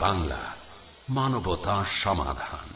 বাংলা মানবতা সমাধান।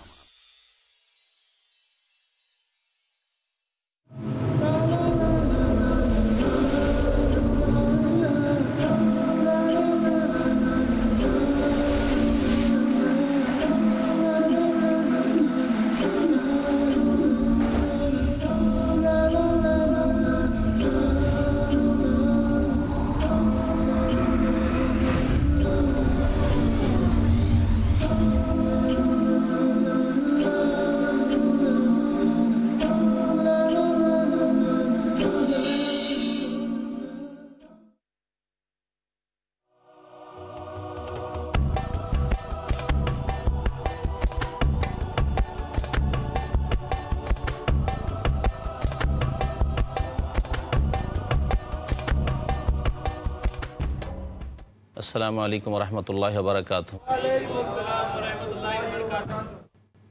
আসসালামু আলাইকুম রহমতুল্লাহ বারকাত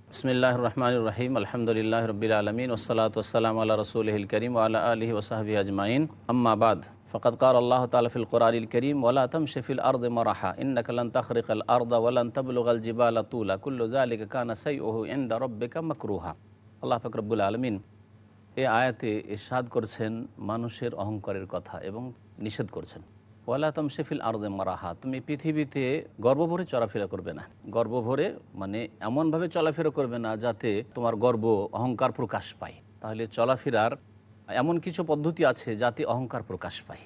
বিসমিল্লাহ রহমান রহিম, আলহামদুলিল্লাহ রবিল আলমিন ওসালাত ওসালাম আল্লাহ রসুলহিল করিম আল্লাহ আলহি ওসাহাবি আজমাইন। আম্মাবাদ ফকতকার আল্লাহ তালফিল কোরআল করিম ওলা তম শফিল আর্দ মরাহা ইন ইন্নকলন তখরিক আল আর্দ ওলান তবলুগল জিবাল তুলা, কুল্লু জালিক কানা সই ওহু ইন্দ রব্বিকা মকরুহা। আল্লাহ ফকরবুল আলমিন এ আয়াতে ইরশাদ করছেন মানুষের অহংকারের কথা এবং নিষেধ করছেন। ওয়ালাতম শেফিল আরদে মারাহা, তুমি পৃথিবীতে গর্বভরে চলাফেরা করবে না। গর্বভরে মানে এমনভাবে চলাফেরা করবে না যাতে তোমার গর্ব অহংকার প্রকাশ পায়। তাহলে চলাফেরার এমন কিছু পদ্ধতি আছে যাতে অহংকার প্রকাশ পায়।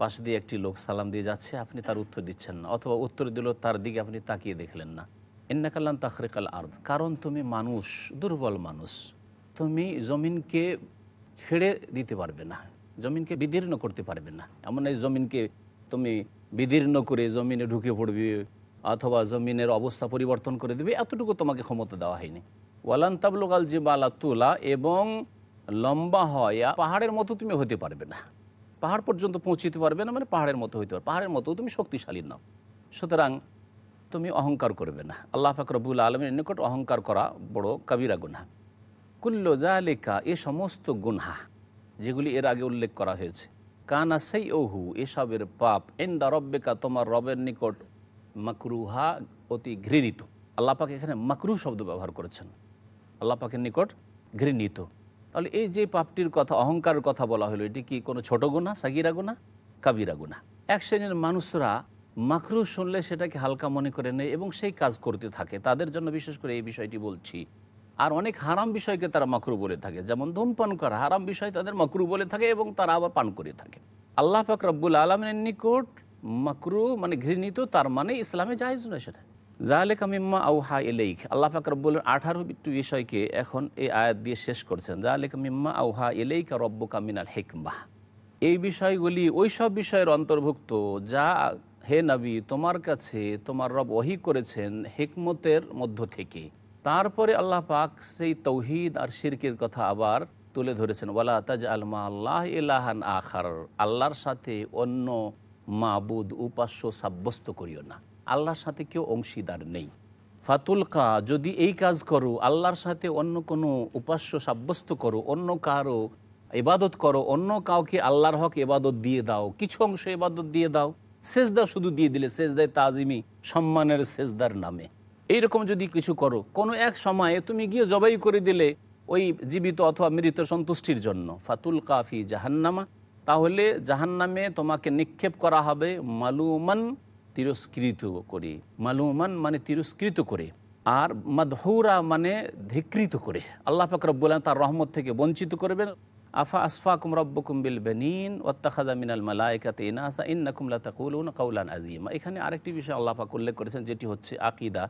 পাশ দিয়ে একটি লোক সালাম দিয়ে যাচ্ছে, আপনি তার উত্তর দিচ্ছেন না, অথবা উত্তর দিল তার দিকে আপনি তাকিয়ে দেখলেন না। এন্নাকাল্লান তাখরিকাল আর্দ, কারণ তুমি মানুষ, দুর্বল মানুষ। তুমি জমিনকে ছেড়ে দিতে পারবে না, জমিনকে বিদীর্ণ করতে পারবে না। এমন এই জমিনকে তুমি বিদীর্ণ করে জমিনে ঢুকে পড়বে অথবা জমিনের অবস্থা পরিবর্তন করে দেবে, এতটুকু তোমাকে ক্ষমতা দেওয়া হয়নি। ওয়ালান তাবলুকাল যে বালা তুলা এবং লম্বা হয় পাহাড়ের মতো তুমি হতে পারবে না। পাহাড় পর্যন্ত পৌঁছিতে পারবে না মানে পাহাড়ের মতো হইতে পারবে। পাহাড়ের মতো তুমি শক্তিশালী নাও। সুতরাং তুমি অহংকার করবে না। আল্লাহ ফাকরবুল আলমের নিকট অহংকার করা বড় কাবিরা গুনহা। কুল্লো জালেকা এ সমস্ত গুনহা যেগুলি এর আগে উল্লেখ করা হয়েছে কানা সেই ওহু এসবের পাপ। এন্দা রব্বেকা, তোমার রবের নিকট মাকরুহা অতি ঘৃণিত। আল্লাপাক এখানে মাকরু শব্দ ব্যবহার করেছেন। আল্লাপাকের নিকট ঘৃণিত। তাহলে এই যে পাপটির কথা, অহংকারের কথা বলা হলো, এটি কি কোনো ছোট গুণা সাগিরা গুণা কাবিরা গুণা এক শ্রেণির মানুষরা মাকরু শুনলে সেটাকে হালকা মনে করে নেয় এবং সেই কাজ করতে থাকে। তাদের জন্য বিশেষ করে এই বিষয়টি বলছি। আর অনেক হারাম বিষয়কে তারা মাকরু বলে থাকে। যেমন ধূমপান করা হারাম বিষয় তাদের মাকরু বলে থাকে এবং তারা আবার পান করে থাকে। আল্লাহ পাক রব্বুল আলমের নিকট মাকরু মানে ঘৃণিত, তার মানে ইসলামে জাহেজ নয় সেটা। জালেক আমিম্মা আউহা এলেইক আল্লাহ পাক রব্বুল আঠারো বিষয়কে এখন এই আয়াত দিয়ে শেষ করছেন। জালেক মিম্মা আউহা এলেইকা রব্বু কামিনাল হেকমাহ এই বিষয়গুলি ওই সব বিষয়ের অন্তর্ভুক্ত যা হে নবী, তোমার কাছে তোমার রব ওহি করেছেন হেকমতের মধ্য থেকে। তারপরে আল্লাহ পাক সেই তৌহিদ আর শিরকের কথা আবার তুলে ধরেছেন, ওয়ালা তাজ আলমা আল্লাহ ইলাহান আখার আল্লাহর সাথে অন্য মাবুদ, উপাস্য, সাব্যস্ত করিও না। আল্লাহর সাথে কেউ অংশীদার নেই। ফাতুলকা, যদি এই কাজ করো, আল্লাহর সাথে অন্য কোনো উপাস্য, সাব্যস্ত করো, অন্য কারও ইবাদত করো, অন্য কাউকে আল্লাহর হক এবাদত দিয়ে দাও, কিছু অংশ এবাদত দিয়ে দাও, সেজদা শুধু দিয়ে দিলে, সেজদায় তাজিমি সম্মানের সেজদার নামে। এইরকম যদি কিছু করো, কোনো এক সময়ে তুমি গিয়ে জবাই করে দিলে ওই জীবিত অথবা মৃত সন্তুষ্টির জন্য। ফাতুল কাফি জাহান্নামা। তাহলে জাহান্নামে তোমাকে নিক্ষেপ করা হবে মালুমান তিরস্কৃত করে। মালুমান মানে তিরস্কৃত করে, আর মাদহৌরা মানে ধিকৃত করে। আল্লাহ ফাকরবুল তার রহমত থেকে বঞ্চিত করবেন। আফা আসফা কুমরব্বকুম বিল বেনিন ওত্তাখাদা মিনাল মালাইকাতে ইনাসা ইন্নাকুমলা তাকুলুন কাউলান আজিমা এখানে আরেকটি বিষয় আল্লাহ পাক উল্লেখ করেছেন, যেটি হচ্ছে আকিদা।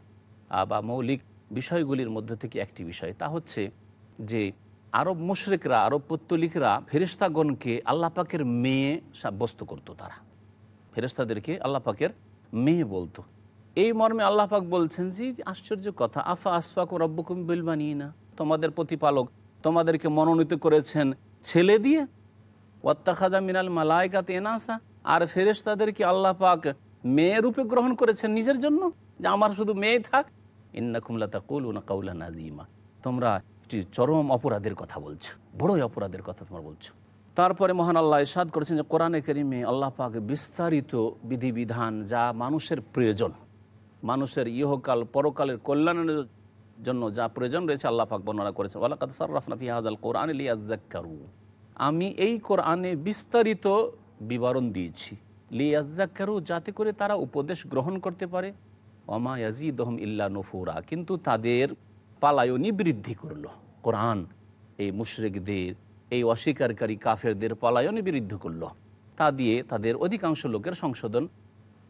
বা মৌলিক বিষয়গুলির মধ্য থেকে একটি বিষয়, তা হচ্ছে যে আরব মুশরিকরা, আরব পত্তলিকরা ফেরিস্তাগণকে আল্লাহ পাকের মেয়ে সাব্যস্ত করতো তারা। ফেরিস্তাদেরকে আল্লাহ পাকের মেয়ে বলতো। এই মর্মে আল্লাহ পাক বলছেন যে আশ্চর্য কথা, আফা আসফাক ও রব্বকুম বিল বানিয়ে না তোমাদের প্রতিপালক তোমাদেরকে মনোনীত করেছেন ছেলে দিয়ে। ওয়াত্তাখাদা মিনাল মালায়কাত এনাসা? আর ফেরেশতাদেরকে আল্লাহ পাক মেয়ে রূপে গ্রহণ করেছেন নিজের জন্য? যে আমার শুধু মেয়ে থাক ইন্নাকুমলা তাকুল না কাউলা নাজিমা তোমরা একটি চরম অপরাধের কথা বলছো, বড়ই অপরাধের কথা তোমরা বলছো। তারপরে মহান আল্লাহ ইসাদ করেছেন যে, কোরআনে করিমে আল্লাহ পাক বিস্তারিত বিধিবিধান যা মানুষের প্রয়োজন, মানুষের ইহকাল, পরকালের কল্যাণের জন্য যা প্রয়োজন রয়েছে আল্লাহ পাক বর্ণনা ফি হাযাল কোরআন আমি এই কোরআনে বিস্তারিত বিবরণ দিয়েছি। লিয়াজ্জাক্কারু যাতে করে তারা উপদেশ গ্রহণ করতে পারে ওমা ইয়াজিদহম ইল্লা নফুরা। কিন্তু তাদের পালায়নি বৃদ্ধি করল। কোরআন, এই মুশরিকদের, এই অস্বীকারী কাফেরদের পলায়নে বৃদ্ধি করল। তা দিয়ে তাদের অধিকাংশ লোকের সংশোধন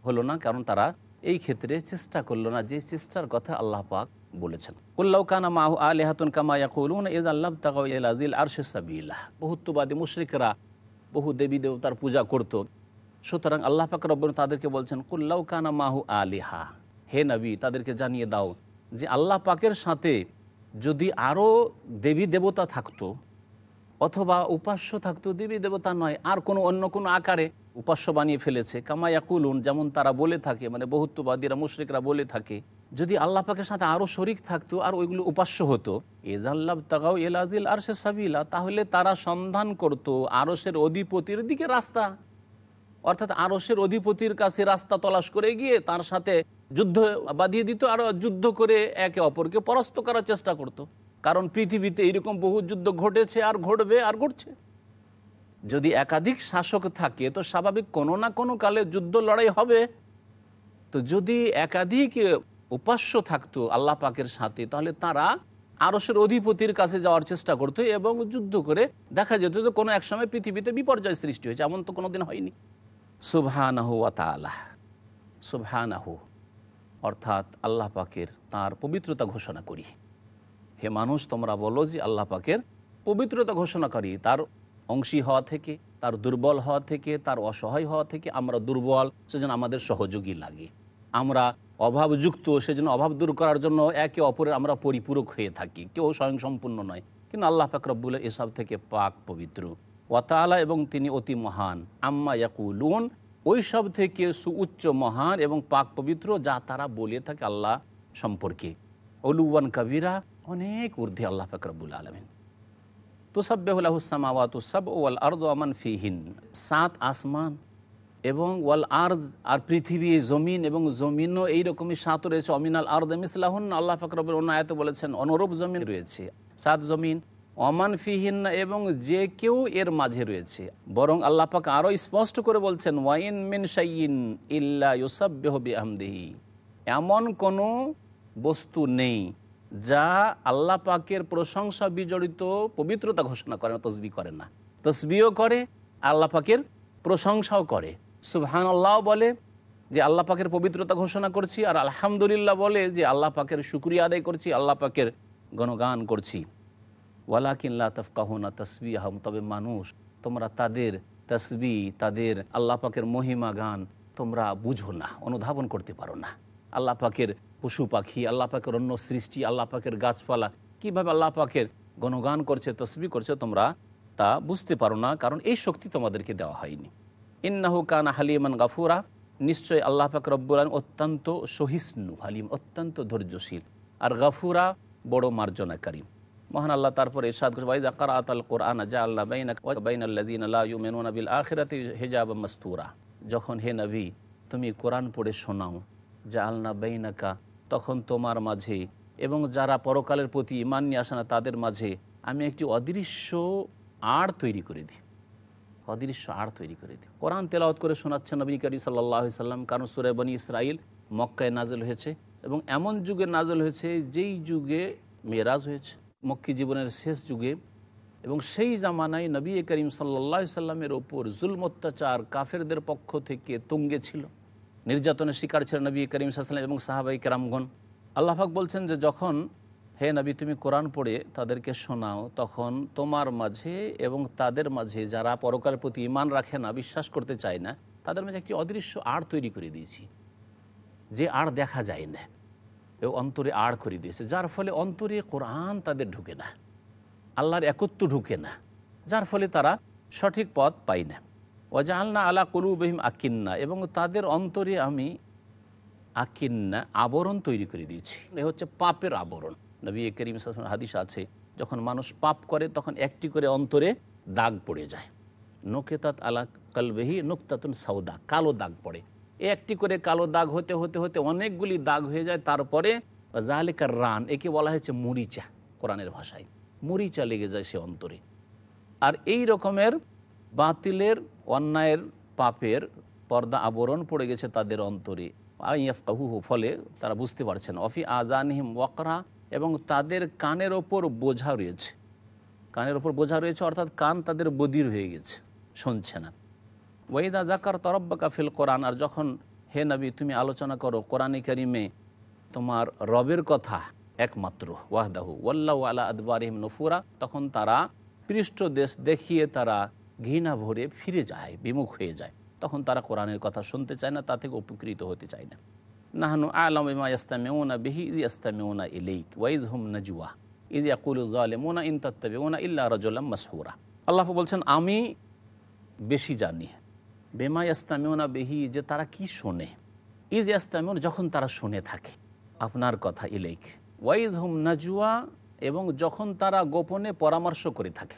হলো না, কারণ তারা এই ক্ষেত্রে চেষ্টা করল না, যে চেষ্টার কথা আল্লাহ পাক বলেছেন। উল্লাহ কানা মাহু আলেহাতুন কামা ইয়াকুলুন ইজ আল্লাহ তাকাউ আজিল আরশে সাবিল্লাহ বহুত্ববাদী মুশরিকরা বহু দেবী দেবতার পূজা করত। সুতরাং আল্লাহ পাক রব্বন তাদেরকে বলছেন কুল্লাউ কানা মাহু আলিহা। হে নবী, তাদেরকে জানিয়ে দাও যে আল্লাহ পাকের সাথে যদি আরও দেবী দেবতা থাকতো অথবা উপাস্য থাকতো, দেবী দেবতা নয়, আর কোনো অন্য কোনো আকারে উপাস্য বানিয়ে ফেলেছে। কামায়াকুলুন যেমন তারা বলে থাকে মানে বহুত্ববাদীরা, মুশরিকরা বলে থাকে, যদি আল্লাহ পাকের সাথে আরও শরিক থাকতো, আর ওইগুলো উপাস্য হতো এজাল্লাব তাগাও এলাজিল আর সে সাবিলা, তাহলে তারা সন্ধান করতো আরসের অধিপতির দিকে রাস্তা। অর্থাৎ আরসের অধিপতির কাছে রাস্তা তলাশ করে গিয়ে তার সাথে যুদ্ধ বাঁধিয়ে দিত আর যুদ্ধ করে একে অপরকে পরাস্ত করার চেষ্টা করত। কারণ পৃথিবীতে এরকম বহু যুদ্ধ ঘটেছে আর ঘটবে আর ঘটছে। যদি একাধিক শাসক থাকে, তো স্বাভাবিক কোনো না কোনো কালে যুদ্ধ লড়াই হবে। তো যদি একাধিক উপাস্য থাকতো আল্লাহ পাকের সাথে, তাহলে তারা আরসের অধিপতির কাছে যাওয়ার চেষ্টা করতো এবং যুদ্ধ করে দেখা যেত যে কোনো এক সময় পৃথিবীতে বিপর্যয় সৃষ্টি হয়েছে, এমন তো কোনোদিন হয়নি। সুবহানাহু তাআলা। সুবহানাহু। অর্থাৎ আল্লাহ পাকের তার পবিত্রতা ঘোষণা করি। হে মানুষ, তোমরা বলো যে আল্লাহ পাকের পবিত্রতা ঘোষণা করি। তার অংশী হওয়া থেকে, তার দুর্বল হওয়া থেকে, তার অসহায় হওয়া থেকে আমরা দুর্বল, সেজন্য আমাদের সহযোগী লাগে। আমরা অভাবযুক্ত, সেজন্য অভাব দূর করার জন্য একে অপরের আমরা পরিপূরক হয়ে থাকি। কেউ স্বয়ংসম্পূর্ণ নয়, কিন্তু আল্লাহ পাক এসব থেকে পাক পবিত্র। ওয়াতালা এবং তিনি অতি মহান। আম্মা ইয়াকুলুন ওই সব থেকে সুউচ্চ, মহান এবং পাক পবিত্র যা তারা বলে থাকে আল্লাহ সম্পর্কে। অলুয়ান কবিরা অনেক ঊর্ধ্বে আল্লাহ ফাকরাবুল আলমিন। সব ওয়াল আর্দ আমান ফিহিন। সাত আসমান এবং ওয়াল আর্জ আর পৃথিবী, জমিন এবং জমিনও এইরকমই সাত রয়েছে। অমিনাল আর্দ মিসলাহুন। আল্লাহ ফাকরাবুল অন্য আয়তে বলেছেন, অনুরূপ জমিন রয়েছে। সাত জমিন অমান ফিহিন এবং যে কেউ এর মাঝে রয়েছে। বরং আল্লাহ পাক আরও স্পষ্ট করে বলছেন, ওয়াইন মিন শাইন ইল্লা ইউসাব্বেহবি আহমদিহি এমন কোনো বস্তু নেই যা আল্লাহ পাকের প্রশংসা বিজড়িত পবিত্রতা ঘোষণা করে না, তসবি করে না। তসবিও করে, আল্লাহ পাকের প্রশংসাও করে। সুবহান আল্লাহ বলে যে আল্লাহ পাকের পবিত্রতা ঘোষণা করছি আর আলহামদুলিল্লাহ বলে যে আল্লাহ পাকের শুক্রিয়া আদায় করছি, আল্লাহ পাকের গণগান করছি। ওয়ালাকিল্লা তফকাহুনা তসবি আহম তবে মানুষ, তোমরা তাদের তসবি, তাদের আল্লাহ পাকের মহিমা গান তোমরা বুঝো না, অনুধাবন করতে পারো না। আল্লাহ পাকের পশু পাখি, আল্লাহ পাকের অন্য সৃষ্টি, আল্লাহ পাকের গাছপালা, কীভাবে আল্লাহ পাকের গণগান করছে, তসবি করছে তোমরা তা বুঝতে পারো না, কারণ এই শক্তি তোমাদেরকে দেওয়া হয়নি। ইন্নাহু কানা হালিমান গাফুরা, নিশ্চয় আল্লাহ পাক রব্বুল আলম অত্যন্ত সহিষ্ণু, হালিম, অত্যন্ত ধৈর্যশীল। আর গাফুরা বড় মার্জনাকারী। মহান আল্লাহ তারপর এরশাদ করছে ওয়াইদা কারাত আল কোরআন যা আল্লাহ বাইনা আল্লাহ ইউমেনুনা বিল আখিরাতি হেজাব মাস্তুরা। যখন হে নবী, তুমি কোরআন পড়ে শোনাও যা আল্লাহ বাইনাকা তখন তোমার মাঝে এবং যারা পরকালের প্রতি ইমান নিয়ে আসে না, তাদের মাঝে আমি একটি অদৃশ্য আড় তৈরি করে দিই। অদৃশ্য আড় তৈরি করে দিই। কোরআন তেলাওয়াত করে শোনাচ্ছেন নবী করি সাল্লাহ সাল্লাম, কারণ সুরে বনি ইসরাইল মক্কায় নাজল হয়েছে এবং এমন যুগে নাজল হয়েছে যেই যুগে মেরাজ হয়েছে। মক্কি জীবনের শেষ যুগে এবং সেই জামানায় নবী করিম সাল্লা সাল্লামের ওপর জুলম, অত্যাচার কাফেরদের পক্ষ থেকে তুঙ্গে ছিল। নির্যাতনের শিকার ছিল নবী করিম সাল্লাম এবং সাহাবাই কেরামগণ। আল্লাহাক বলছেন যে যখন, হে নবী, তুমি কোরআন পড়ে তাদেরকে শোনাও, তখন তোমার মাঝে এবং তাদের মাঝে যারা পরকালের প্রতি ইমান রাখে না, বিশ্বাস করতে চায় না, তাদের মাঝে একটি অদৃশ্য আড় তৈরি করে দিয়েছি। যে আড় দেখা যায় না। অন্তরে আড় করে দিয়েছে, যার ফলে অন্তরে কোরআন তাদের ঢুকে না, আল্লাহর একত্ব ঢুকে না, যার ফলে তারা সঠিক পথ পাই না। ওজালনা আলা কলুবহিম আকিন্না, এবং তাদের অন্তরে আমি আকিন্না আবরণ তৈরি করে দিয়েছি। এ হচ্ছে পাপের আবরণ। নবী করিম হাদিস আছে, যখন মানুষ পাপ করে, তখন একটি করে অন্তরে দাগ পড়ে যায়। নোকেতাত আলা কালবেহি নুকতাতুন সাউদা, কালো দাগ পড়ে। একটি করে কালো দাগ হতে হতে হতে অনেকগুলি দাগ হয়ে যায়। তারপরে জাহালিকার রান, একে বলা হয়েছে মরিচা কোরআনের ভাষায়। মরিচা লেগে যায় সে অন্তরে। আর এই রকমের বাতিলের, অন্যায়ের পাপের পর্দা আবরণ পড়ে গেছে তাদের অন্তরে। আইয়াফকাহু ফলে তারা বুঝতে পারছেন। অফি আজানহিম ওয়াকরা, এবং তাদের কানের ওপর বোঝা রয়েছে। কানের ওপর বোঝা রয়েছে, অর্থাৎ কান তাদের বদির হয়ে গেছে, শুনছে না। ওয়াইদা জাকার তরব্বাকা ফিল কোরআন, আর যখন হে নবী তুমি আলোচনা করো কোরআনে কারিমে, তোমার রবের কথা একমাত্র, ওয়াহদাহু, ওয়াল্লাহ আলা আদবারিহিম নফুরা, তখন তারা পৃষ্ঠ দেশ দেখিয়ে তারা ঘৃণা ভরে ফিরে যায়, বিমুখ হয়ে যায়। তখন তারা কোরআনের কথা শুনতে চায় না, তা থেকে উপকৃত হতে চায় না। নাহানু আলম ইমা ইস্তামেউনা বিহি ইদ ইস্তামেউনা ইলেইক ওয়াইদ হুম নাজুয়া ইদ ইয়াকুল জালেমুনা ইন তাত্তাবিউনা ইল্লা রাজুলাম মাসহুরা। আল্লাহ বলছেন, আমি বেশি জানি বেমা ইস্তামেউনা বিহি, যে তারা কি শোনে? ইজ ইস্তামেউন যখন তারা শুনে থাকে। আপনার কথা ইলেক ওয়াইদ হুম নাজুয়া এবং যখন তারা গোপনে পরামর্শ করে থাকে।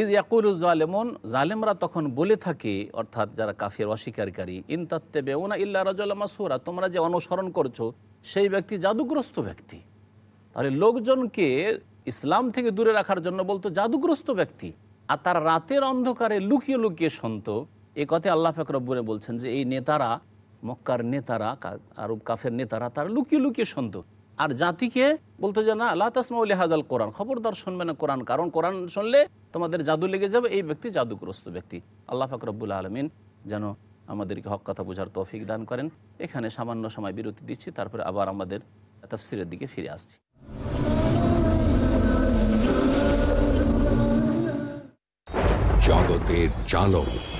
ইদ ইয়াকুল জালেমন, জালেমরা তখন বলে থাকে, অর্থাৎ যারা কাফের, অস্বীকারী, ইন তাত্তে বেউনা ইল্লা রাজুল মাসুরা, তোমরা যে অনুসরণ করছ, সেই ব্যক্তি জাদুগ্রস্ত ব্যক্তি। তাহলে লোকজনকে ইসলাম থেকে দূরে রাখার জন্য বলতো জাদুগ্রস্ত ব্যক্তি। আর তার রাতের অন্ধকারে লুকিয়ে লুকিয়ে শুনত এ কথায় আল্লাহ ফেকরব্বরে বলছেন যে, এই নেতারা, মক্কার নেতারা আরব কাফের নেতারা, তারা লুকিয়ে লুকিয়ে শুনত আর জাতিকে বলতো যে, না আল্লাহ তাসমাউল হাজাল কোরআন। খবরদার শুনবে না কোরআন। কারণ কোরআন শুনলে তোমাদের জাদু লেগে যাবে, এই ব্যক্তি জাদুগ্রস্ত ব্যক্তি। আল্লাহ ফাকরবুল আলমিন যেন আমাদেরকে হক কথা বোঝার তৌফিক দান করেন। এখানে সামান্য সময় বিরতি দিচ্ছি, তারপরে আবার আমাদের তফসিরের দিকে ফিরে আসছি। জগতের চালক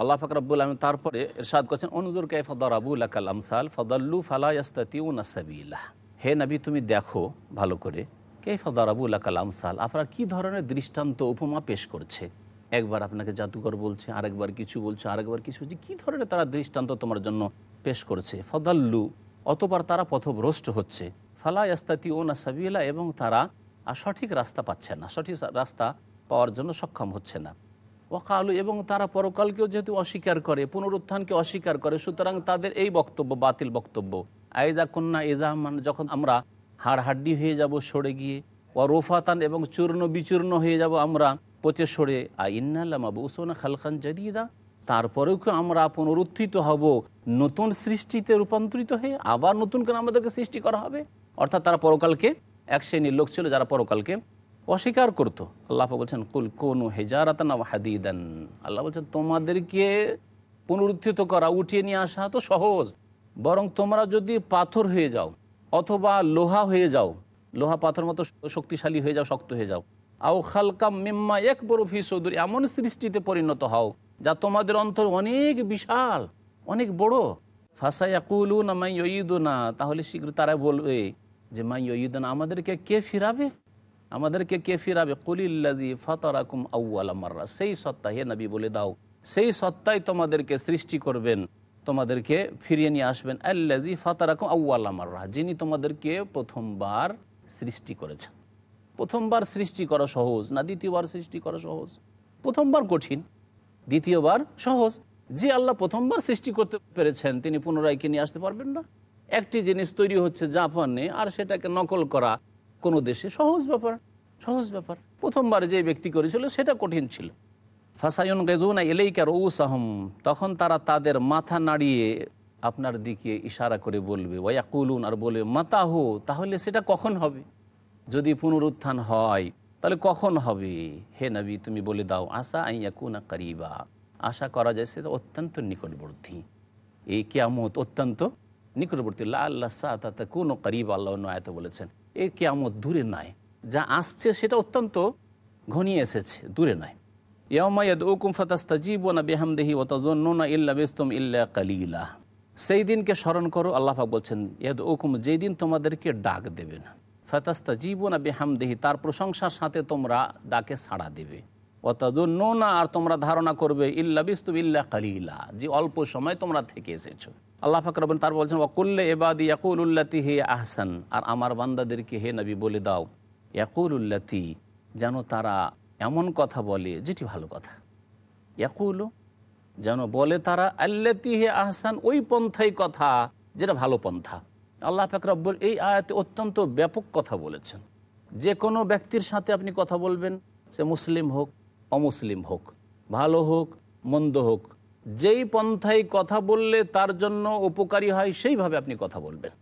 আল্লাহ ফাকরাবুল আলম তারপরে এরশাদ করছেন, অনুজুর কাই ফদরাবুল আকাল আমসাল ফদল্লু ফালায়াস্তাতিউন সাবিল্লাহ হে নবী, তুমি দেখো ভালো করে কে ফদরাবুল আকাল আমসাল? আপনার কি ধরনের দৃষ্টান্ত উপমা পেশ করছে? একবার আপনাকে জাদুঘর বলছে, আরেকবার কিছু বলছে, আরেকবার কিছু বলছে, কী ধরনের তারা দৃষ্টান্ত তোমার জন্য পেশ করছে? ফদাল্লু, অতবার তারা পথভ্রষ্ট হচ্ছে। ফালা ইয়াস্তাতি ও নাসাবিলা এবং তারা সঠিক রাস্তা পাচ্ছে না, সঠিক রাস্তা পাওয়ার জন্য সক্ষম হচ্ছে না। ওকালু এবং তারা পরকালকেও যেহেতু অস্বীকার করে, পুনরুত্থানকে অস্বীকার করে, সুতরাং তাদের এই বক্তব্য, বাতিল বক্তব্য। আইজা কন্যা এজামান যখন আমরা হাড় হাড্ডি হয়ে যাব সরে গিয়ে ও রোফাতান, এবং চূর্ণ বিচূর্ণ হয়ে যাব আমরা পচে সরে আইনাল্লামাবুসোনা খালখান জাদিদা। তারপরেও কি আমরা পুনরুত্থিত হব, নতুন সৃষ্টিতে রূপান্তরিত হয়ে, আবার নতুন করে আমাদেরকে সৃষ্টি করা হবে? অর্থাৎ তারা পরকালকে, এক শ্রেণির লোক ছিল যারা পরকালকে অস্বীকার করতো। আল্লাহ বলছেন, কুল কোনু হেজারাতান হাদিদান। আল্লাহ বলছেন, তোমাদেরকে পুনরুত্থিত করা, উঠিয়ে নিয়ে আসা তো সহজ। বরং তোমরা যদি পাথর হয়ে যাও অথবা লোহা হয়ে যাও, লোহা পাথর মতো শক্তিশালী হয়ে যাও, শক্ত হয়ে যাও, আও খালকাম মিম্মা এক বড় ফি সৌদুর, এমন সৃষ্টিতে পরিণত হও যা তোমাদের অন্তর অনেক বিশাল, অনেক বড়। ফাঁসাইয়াকুলু না মাই না তাহলে শীঘ্র তারা বলবে যে মাই না আমাদেরকে কে ফিরাবে? আমাদেরকে কে ফিরাবে? কলিল্লাজি ফাতারাকুম আউ্লা মার্রা। সেই সত্তা হে নবী, বলে দাও। সেই সত্তাই তোমাদেরকে সৃষ্টি করবেন, তোমাদেরকে ফিরিয়ে নিয়ে আসবেন। আল্লাজি ফাতারাকুম আউ্লা মার্রা। যিনি তোমাদেরকে প্রথমবার সৃষ্টি করেছেন। প্রথমবার সৃষ্টি করা সহজ না দ্বিতীয়বার সৃষ্টি করা সহজ? প্রথমবার কঠিন, দ্বিতীয়বার সহজ। যে আল্লাহ প্রথমবার সৃষ্টি করতে পেরেছেন, তিনি পুনরায় কি নিয়ে আসতে পারবেন না? একটি জিনিস তৈরি হচ্ছে জাপানে, আর সেটাকে নকল করা। কোনো দেশে সহজ ব্যাপার সহজ ব্যাপার। প্রথমবার যে ব্যক্তি করেছিল সেটা কঠিন ছিল। ফাসায়ন গেজুনা এলেইকার সাহম তখন তারা তাদের মাথা নাড়িয়ে আপনার দিকে ইশারা করে বলবে ওয়াকুলুন আর বলবে মাতাহু তাহলে সেটা কখন হবে? যদি পুনরুত্থান হয়, তাহলে কখন হবে? হে নবী, তুমি বলে দাও আশা আইয়া আইয়াকুনা করিবা আশা করা যায় সেটা অত্যন্ত নিকটবর্তী। এই কেয়ামত অত্যন্ত নিকটবর্তী। আল্লাহ সাতা কোন করিব, আল্লাহ নয়াত বলেছেন। এই কেয়ামত দূরে নাই। যা আসছে সেটা অত্যন্ত ঘনিয়ে এসেছে, দূরে নাই। ইয়ামায়াদ ওকুম ফাতাস্তাজিব না বেহামদেহি ওতাজন্না ইল্লা বেস্তম ইল্লা কালিলা। সেই দিনকে স্মরণ করো আল্লাহাক বলছেন ইয়াদ ওকুম যেই দিন তোমাদেরকে ডাক দেবে না। ফাতাস্তা জীবনা বেহামদেহি, তার প্রশংসার সাথে তোমরা ডাকে সাড়া দেবে। অতজন্না আর তোমরা ধারণা করবে, ইল্লা বিস্তু ইল্লা কালিলা যে অল্প সময় তোমরা থেকে এসেছ। আল্লাহ ফাকরবেন তার বলছেন ওকুল্লে এবাদি ইয়াকুল উল্লাতি হে আহসান আর আমার বান্দাদেরকে হে নবী বলে দাও ইয়াকুল উল্লাতি যেন তারা এমন কথা বলে যেটি ভালো কথা। ইয়াকুল, যেন বলে তারা, আল্লাতি হে আহসান ওই পন্থাই কথা, যেটা ভালো পন্থা। আল্লাহ ফাকরাব্বুল এই আয়াতে অত্যন্ত ব্যাপক কথা বলেছেন। যে কোনো ব্যক্তির সাথে আপনি কথা বলবেন, সে মুসলিম হোক অমুসলিম হোক, ভালো হোক, মন্দ হোক, যেই পন্থায় কথা বললে তার জন্য উপকারী হয় সেইভাবে আপনি কথা বলবেন।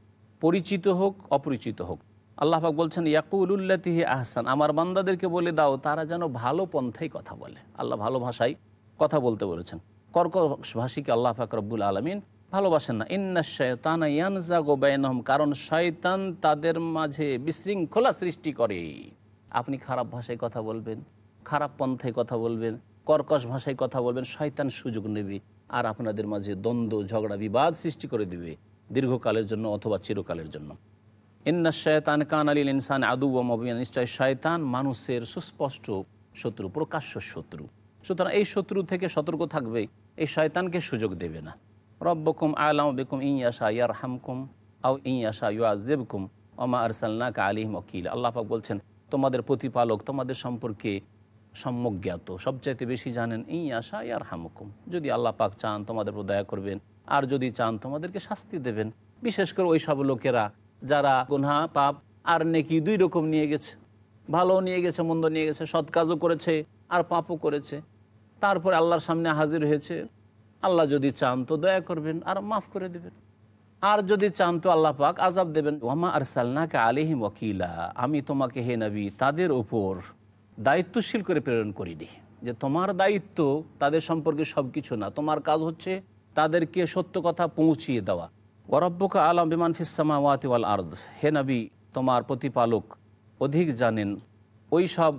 পরিচিত হোক, অপরিচিত হোক। আল্লাহাক বলছেন ইয়াকুল্লাতিহি আহসান। আমার বান্দাদেরকে বলে দাও, তারা যেন ভালো পন্থায় কথা বলে। আল্লাহ ভালো ভাষায় কথা বলতে বলেছেন। কর্কশ ভাষীকে আল্লাহ পাক রব্বুল আলমিন ভালোবাসেন না। ইন্না শয়তানা ইয়ানজা গোবায়নহম কারণ শয়তান তাদের মাঝে বিশৃঙ্খলা সৃষ্টি করে। আপনি খারাপ ভাষায় কথা বলবেন খারাপ পন্থায় কথা বলবেন, কর্কশ ভাষায় কথা বলবেন, শয়তান সুযোগ নেবে আর আপনাদের মাঝে দ্বন্দ্ব, ঝগড়া, বিবাদ সৃষ্টি করে দেবে দীর্ঘকালের জন্য অথবা চিরকালের জন্য। ইন্না শয়তান কান আলীল ইনসান আদু ও মবিয়ান নিশ্চয় শয়তান মানুষের সুস্পষ্ট শত্রু, প্রকাশ্য শত্রু। সুতরাং এই শত্রু থেকে সতর্ক থাকবে, এই শয়তানকে সুযোগ দেবে না। রব্বকুম আলাম বেকুম ইয়াশা ইয়ার হামকুম আও ইয়াশা ইউআজেবকুম ওমা আরসালনাকা আলিহিম ওকিল আল্লাহ পাক বলছেন, তোমাদের প্রতিপালক তোমাদের সম্পর্কে সম্যক জ্ঞাত সবচাইতে বেশি জানেন এই আশা ইয়ার হামকুম যদি আল্লাহ পাক চান, তোমাদের দয়া করবেন। আর যদি চান, তোমাদেরকে শাস্তি দেবেন। বিশেষ করে ওই সব লোকেরা যারা গুনহা, পাপ আর নেকি দুই রকম নিয়ে গেছে। ভালো নিয়ে গেছে, মন্দ নিয়ে গেছে, সৎ কাজও করেছে আর পাপও করেছে। তারপরে আল্লাহর সামনে হাজির হয়েছে। আল্লাহ যদি চান, তো দয়া করবেন আর মাফ করে দেবেন। আর যদি চান, তো আল্লাহ পাক আজাব দেবেন। ওয়ামা আর সালনাকে আলিহিম ওকিলা আমি তোমাকে, হে নবী, তাদের ওপর দায়িত্বশীল করে প্রেরণ করিনি। যে তোমার দায়িত্ব তাদের সম্পর্কে সব কিছু না, তোমার কাজ হচ্ছে তাদেরকে সত্য কথা পৌঁছিয়ে দেওয়া। ওরব্বকা আলম বিমান ফিসামা ওয়াতি ওয়াল আর্দ। হে নবী, তোমার প্রতিপালক অধিক জানেন ওই সব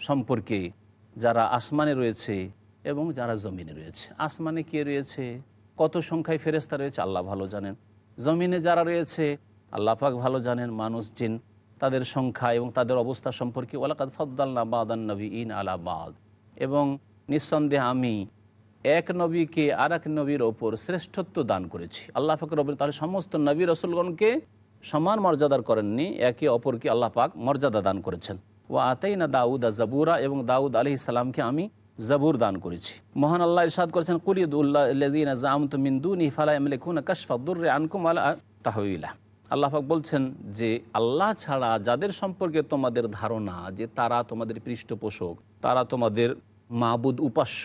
সম্পর্কে যারা আসমানে রয়েছে এবং যারা জমিনে রয়েছে। আসমানে কে রয়েছে? কত সংখ্যায় ফেরেস্তা রয়েছে? আল্লাহ ভালো জানেন। জমিনে যারা রয়েছে, আল্লাহ পাক ভালো জানেন। মানুষ, জিন তাদের সংখ্যা এবং তাদের অবস্থা সম্পর্কে ওলাকাদ ফদ্দাল্লা বাদান নবী ইন আলাবাদ এবং নিঃসন্দেহে আমি এক নবীকে আর এক নবীর ওপর শ্রেষ্ঠত্ব দান করেছি। আল্লাহ পাক রবির তাহলে সমস্ত নবী রসুলগণকে সমান মর্যাদার করেননি, একে অপরকে আল্লাহ পাক মর্যাদা দান করেছেন। ও আতাই না দাউদ আ জাবুরা এবং দাউদ আলি ইসালামকে আমি জাবুর দান করেছি। মহান আল্লাহ ইরশাদ করেছেন কুলিদুল্লাহ জামতুমিন্দুনি ফালাইমলেকুন কাশফাদুর্রে আনকুম আলা তাহইলা আল্লাহাক বলছেন যে আল্লাহ ছাড়া যাদের সম্পর্কে তোমাদের ধারণা যে তারা তোমাদের পৃষ্ঠপোষক, তারা তোমাদের মাবুদ উপাস্য,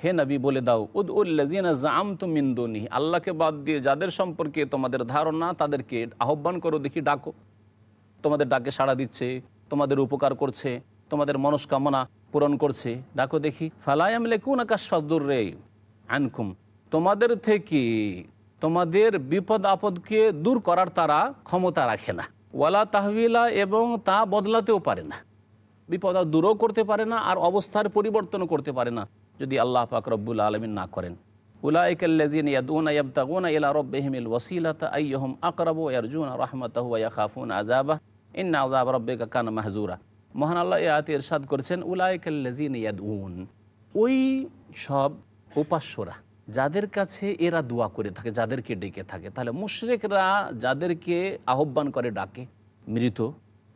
হে নবী বলে দাও উদ উল্লাজিনা জাম তো মিন্দনি আল্লাহকে বাদ দিয়ে যাদের সম্পর্কে তোমাদের ধারণা তাদেরকে আহ্বান করো, দেখি ডাকো। তোমাদের ডাকে সাড়া দিচ্ছে, তোমাদের উপকার করছে, তোমাদের মনস্কামনা পূরণ করছে, ডাকো দেখি। ফালায়াম লেকুন আকাশফাদুর রে আনকুম, তোমাদের থেকে তোমাদের বিপদ আপদকে দূর করার তারা ক্ষমতা রাখে না। ওয়ালা তাহবিলা এবং তা বদলাতেও পারে না। বিপদ দূরও করতে পারে না আর অবস্থার পরিবর্তনও করতে পারে না, যদি আল্লাহ পাক রব্বুল আলমিন না করেন। উলাইকাল্লাজিন মাহজুরা মহান করেছেন উলাইকাল্লাজিন ওই সব উপাস্যরা যাদের কাছে এরা দোয়া করে থাকে, যাদেরকে ডেকে থাকে, তাহলে মুশরিকরা যাদেরকে আহ্বান করে ডাকে, মৃত,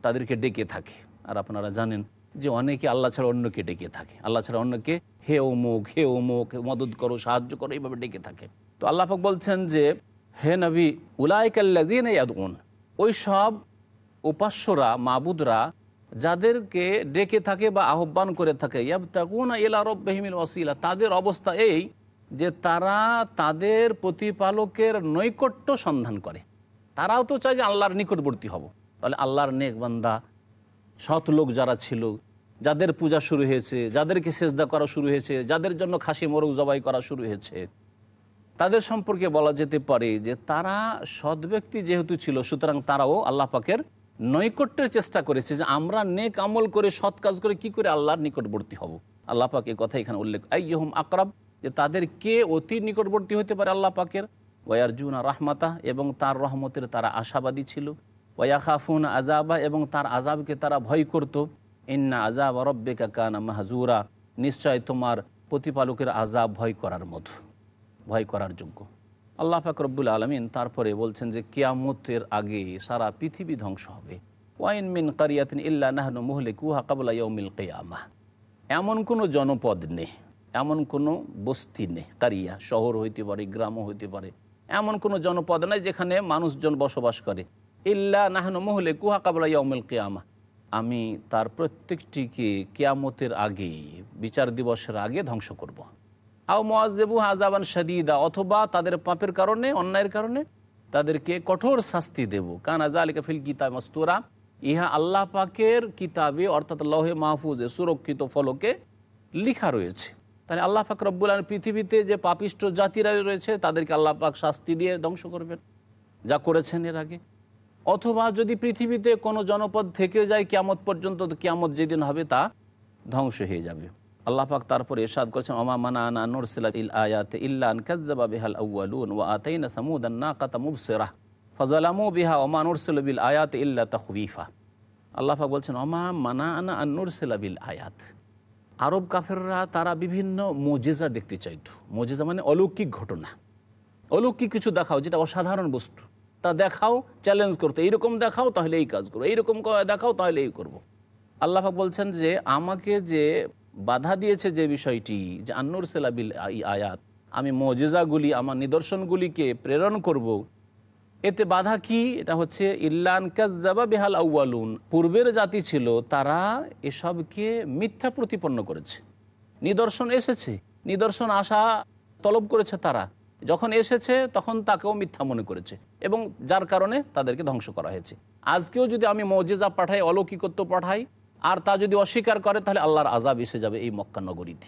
তাদেরকে ডেকে থাকে। আর আপনারা জানেন যে অনেকে আল্লাহ ছাড়া অন্যকে ডেকে থাকে। আল্লাহ ছাড়া অন্যকে হে অমুক হে অমুক, মদত করো, সাহায্য করো, এইভাবে ডেকে থাকে। তো আল্লাহ পাক বলছেন যে, হে নবী উলাইকাল্লাজিন ইয়াদউন, ওই সব উপাস্যরা, মাবুদরা যাদেরকে ডেকে থাকে বা আহ্বান করে থাকে, ইয়াবতাগুনা ইলা রব্বাহিমিল ওয়াসিলা, তাদের অবস্থা এই যে তারা তাদের প্রতিপালকের নৈকট্য সন্ধান করে। তারাও তো চায় যে আল্লাহর নিকটবর্তী হব। তাহলে আল্লাহর নেক বান্দা, সৎ লোক যারা ছিল, যাদের পূজা শুরু হয়েছে, যাদেরকে সেজদা করা শুরু হয়েছে, যাদের জন্য খাসি, মোরগ জবাই করা শুরু হয়েছে, তাদের সম্পর্কে বলা যেতে পারে যে তারা সৎ ব্যক্তি যেহেতু ছিল, সুতরাং তারাও আল্লাহ পাকের নৈকট্যের চেষ্টা করেছে যে আমরা নেক আমল করে, সৎ কাজ করে কি করে আল্লাহর নিকটবর্তী হব। আল্লাহ পাক এই কথা এখানে উল্লেখ আইয়হম আকরাব যে তাদের কে অতি নিকটবর্তী হতে পারে আল্লাহ পাকের? ওয়ারজুনা রাহমাতা, এবং তার রহমতের তারা আশাবাদী ছিল। ওয়া খাফুন আজাবা এবং তার আজাবকে তারা ভয় করত। ইন্না আজাব রব্বেকা কানা মাহজুরা নিশ্চয় তোমার প্রতিপালকের আজাব ভয় করার মতো ভয় করার যোগ্য। আল্লাহ ফাকরবুল আলমিন তারপরে বলছেন যে, কিয়ামতের আগে সারা পৃথিবী ধ্বংস হবে। ওয়াইন মিন কারিয়াতিন ইল্লা নাহনু মুহলে কুহা কাবলা ইয়মিল কেয়ামা এমন কোনো জনপদ নেই এমন কোনো বস্তি নেই কারিয়া শহর হইতে পারে, গ্রামও হইতে পারে, এমন কোনো জনপদ নাই যেখানে মানুষজন বসবাস করে। ইল্লা নাহনু মহলে কুহা কাবলা ইয়মিল কেয়ামা। আমি তার প্রত্যেকটিকে কেয়ামতের আগে, বিচার দিবসের আগে ধ্বংস করব। আও মোয়াজেবু আজাবান সাদিদা অথবা তাদের পাপের কারণে, অন্যায়ের কারণে তাদেরকে কঠোর শাস্তি দেব। কান আজা ফিল কিতাব মস্তুরা। ইহা আল্লাহ পাকের কিতাবে, অর্থাৎ লহে মাহফুজে সুরক্ষিত ফলকে লিখা রয়েছে। তাহলে আল্লাহ পাক রব্বুল আলম পৃথিবীতে যে পাপিষ্ট জাতিরা রয়েছে, তাদেরকে আল্লাহ পাক শাস্তি দিয়ে ধ্বংস করবেন। যা করেছেন এর আগে। অথবা যদি পৃথিবীতে কোনো জনপদ থেকে যায়, কিয়ামত পর্যন্ত কিয়ামত যেদিন হবে তা ধ্বংস হয়ে যাবে। আল্লাহ পাক তারপরে এরশাদ করেছেন, ওমা মানা আনা নুরসিলা ইল আয়াতে ইল্লা আন কাজ্জাবা বিহাল আউয়ালুন ওয়া আতাইনা সামুদান নাকাতা মুবসিরা ফাজালামু বিহা ওমা নুরসিলা বিল আয়াতে ইল্লা তাখবিফা আল্লাহ পাক বলছেন, ওমা মানা আনা আন নুরসিলা বিল আয়াত। আরব কাফেররা তারা বিভিন্ন মোজেজা দেখতে চাইতো মোজেজা মানে অলৌকিক ঘটনা অলৌকিক কিছু দেখাও, যেটা অসাধারণ বস্তু তা দেখাও চ্যালেঞ্জ করতো এইরকম দেখাও, তাহলে এই কাজ করো এইরকম দেখাও, তাহলে এই করব। আল্লাহাক বলছেন যে, আমাকে যে বাধা দিয়েছে যে বিষয়টি, যে আন্নুর সেলাবিল আয়াত, আমি মজেজাগুলি, আমার নিদর্শনগুলিকে প্রেরণ করব। এতে বাধা কি? এটা হচ্ছে, ইল্লান কাজাবা বেহাল আউয়ালুন। পূর্বের জাতি ছিল, তারা এসবকে মিথ্যা প্রতিপন্ন করেছে। নিদর্শন এসেছে, নিদর্শন আসা তলব করেছে তারা। যখন এসেছে, তখন তাকেও মিথ্যা মনে করেছে এবং যার কারণে তাদেরকে ধ্বংস করা হয়েছে। আজকেও যদি আমি মৌজেজা পাঠাই, অলৌকিকত্ব পাঠাই, আর তা যদি অস্বীকার করে, তাহলে আল্লাহর আজাব এসে যাবে এই মক্কা নগরীতে।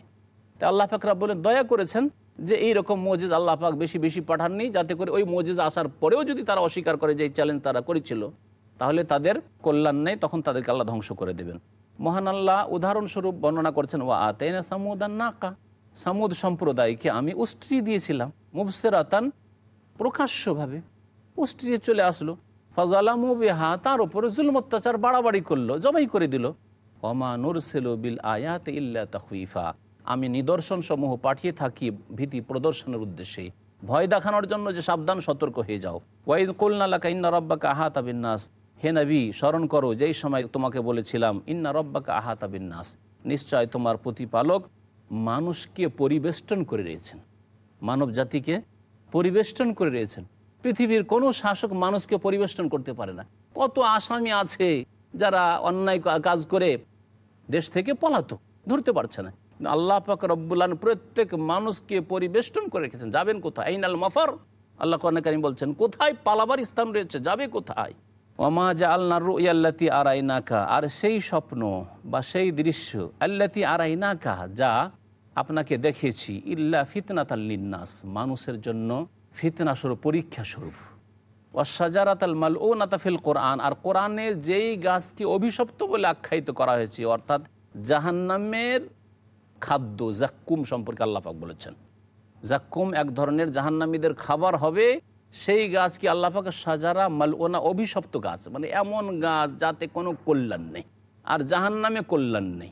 তাই আল্লাহ পাকরা বলেন দয়া করেছেন যে এই রকম মজিজ আল্লাহ পাক বেশি বেশি পাঠাননি, যাতে করে ওই মজিজ আসার পরেও যদি তারা অস্বীকার করে যে এই চ্যালেঞ্জ তারা করেছিল, তাহলে তাদের কল্যাণ নেই, তখন তাদেরকে আল্লাহ ধ্বংস করে দেবেন। মহান আল্লাহ উদাহরণস্বরূপ বর্ণনা করছেন ও আতেনা সামুদান নাকা সামুদ সম্প্রদায়কে আমি উষ্ট্রি দিয়েছিলাম, মুবসেরাতান প্রকাশ্যভাবে উষ্ট্রি চলে আসলো। ফজালামু বিহা, তার উপরে জুলম অত্যাচার বাড়াবাড়ি করল, জবাই করে দিল। অমা নুরসেল বিল আয়াত ইল্লা তাহইফা আমি নিদর্শন সমূহ পাঠিয়ে থাকি ভীতি প্রদর্শনের উদ্দেশ্যে ভয় দেখানোর জন্য যে সাবধান, সতর্ক হয়ে যাও। ওয়াইদ কুলনালাকা ইন্না রব্বাকা আহাত আবিন্নাস হে নবী, স্মরণ করো, যেই সময় তোমাকে বলেছিলাম, ইন্না রব্বাকা আহাত আবিন্নাস নিশ্চয় তোমার প্রতিপালক মানুষকে পরিবেষ্টন করে রয়েছেন। মানব জাতিকে পরিবেষ্টন করে রয়েছেন। পৃথিবীর কোনো শাসক মানুষকে পরিবেষ্টন করতে পারে না। কত আসামি আছে যারা অন্যায় কাজ করে দেশ থেকে পলাতক, ধরতে পারছে না। আল্লাহ পাক রব্বুল্লান প্রত্যেক মানুষকে পরিবেষ্টন করে রেখেছেন। যাবেন কোথায়? আইনাল মাফার। আল্লাহ কারিম বলছেন, কোথায়? পালাবার স্থান রয়েছে, যাবে কোথায়? ওমা জা আল্লাহ রুয়াল্লাতি আরাইনাকা। আর সেই স্বপ্ন বা সেই দৃশ্য আল্লাতি আরাইনাকা, যা আপনাকে দেখেছি, ইল্লা ফিতনাত আল্লিনাস মানুষের জন্য ফিতনা স্বরূপ পরীক্ষা স্বরূপ ওয়াসাজারাত আল মাল ও নাতাফিল কোরআন। আর কোরআনের যেই গাছকে অভিশপ্ত বলে আখ্যায়িত করা হয়েছে, অর্থাৎ জাহান্নামের খাদ্য, জাক্কুম সম্পর্কে আল্লাপাক বলেছেন। জাক্কুম এক ধরনের জাহান্নামীদের খাবার হবে, সেই গাছ কি আল্লাপাকে সাজারা মালওনা অভিশপ্ত গাছ। মানে এমন গাছ যাতে কোনো কল্যাণ নেই, আর জাহান্নামে কল্যাণ নেই।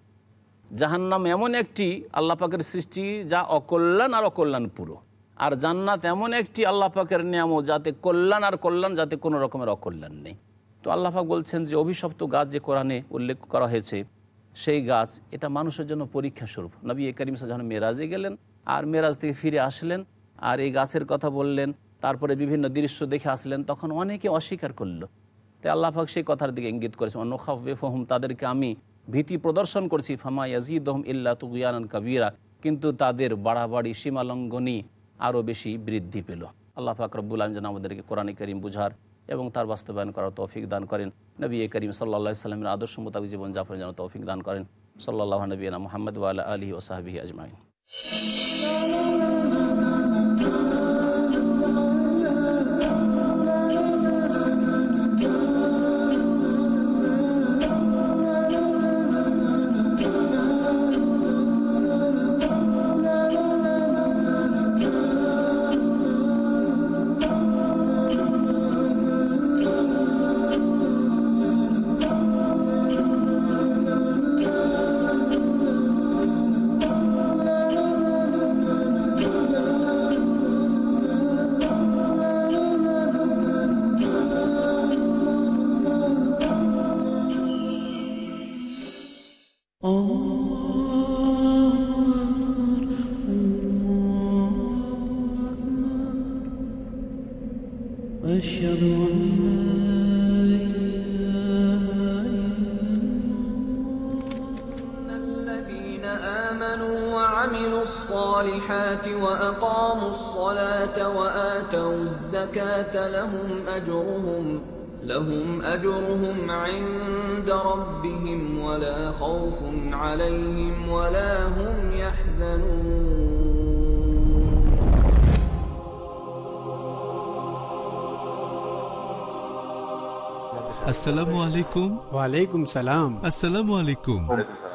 জাহান্নাম এমন একটি আল্লাপাকের সৃষ্টি, যা অকল্যাণ আর অকল্যাণ পুরো। আর জান্নাত এমন একটি আল্লাপাকের নিয়ামত, যাতে কল্যাণ আর কল্যাণ যাতে কোনো রকমের অকল্যাণ নেই। তো আল্লাপাক বলছেন যে, অভিশপ্ত গাছ যে কোরআনে উল্লেখ করা হয়েছে সেই গাছ, এটা মানুষের জন্য পরীক্ষা স্বরূপ। নবী করিম যখন মেরাজে গেলেন, আর মেরাজ থেকে ফিরে আসলেন, আর এই গাছের কথা বললেন, তারপরে বিভিন্ন দৃশ্য দেখে আসলেন, তখন অনেকে অস্বীকার করল। তাই আল্লাহাক সেই কথার দিকে ইঙ্গিত করেছে অনুখাফ বেফহম তাদেরকে আমি ভীতি প্রদর্শন করছি, ফামা ইয়াজিদহম ইল্লা তুগুয়ান কবিরা। কিন্তু তাদের বাড়াবাড়ি সীমালঙ্ঘনী আরও বেশি বৃদ্ধি পেল। আল্লাহ পাক রব্বুল আলম যেন আমাদেরকে কোরআন করিম বুঝার এবং তার বাস্তবায়ন করার তৌফিক দান করেন। নবী এ করিম সাল্লা সাল্লামের আদর্শ মোতাবিক জীবনযাপনের জন্য তৌফিক দান করেন। সাল্লাহ নবীনা মোহাম্মদ ওয়াল আলী ওসাহাবি আজমাইন। عليهم ولا هم يحزنون السلام عليكم. وعليكم السلام. السلام عليكم. وعليكم السلام.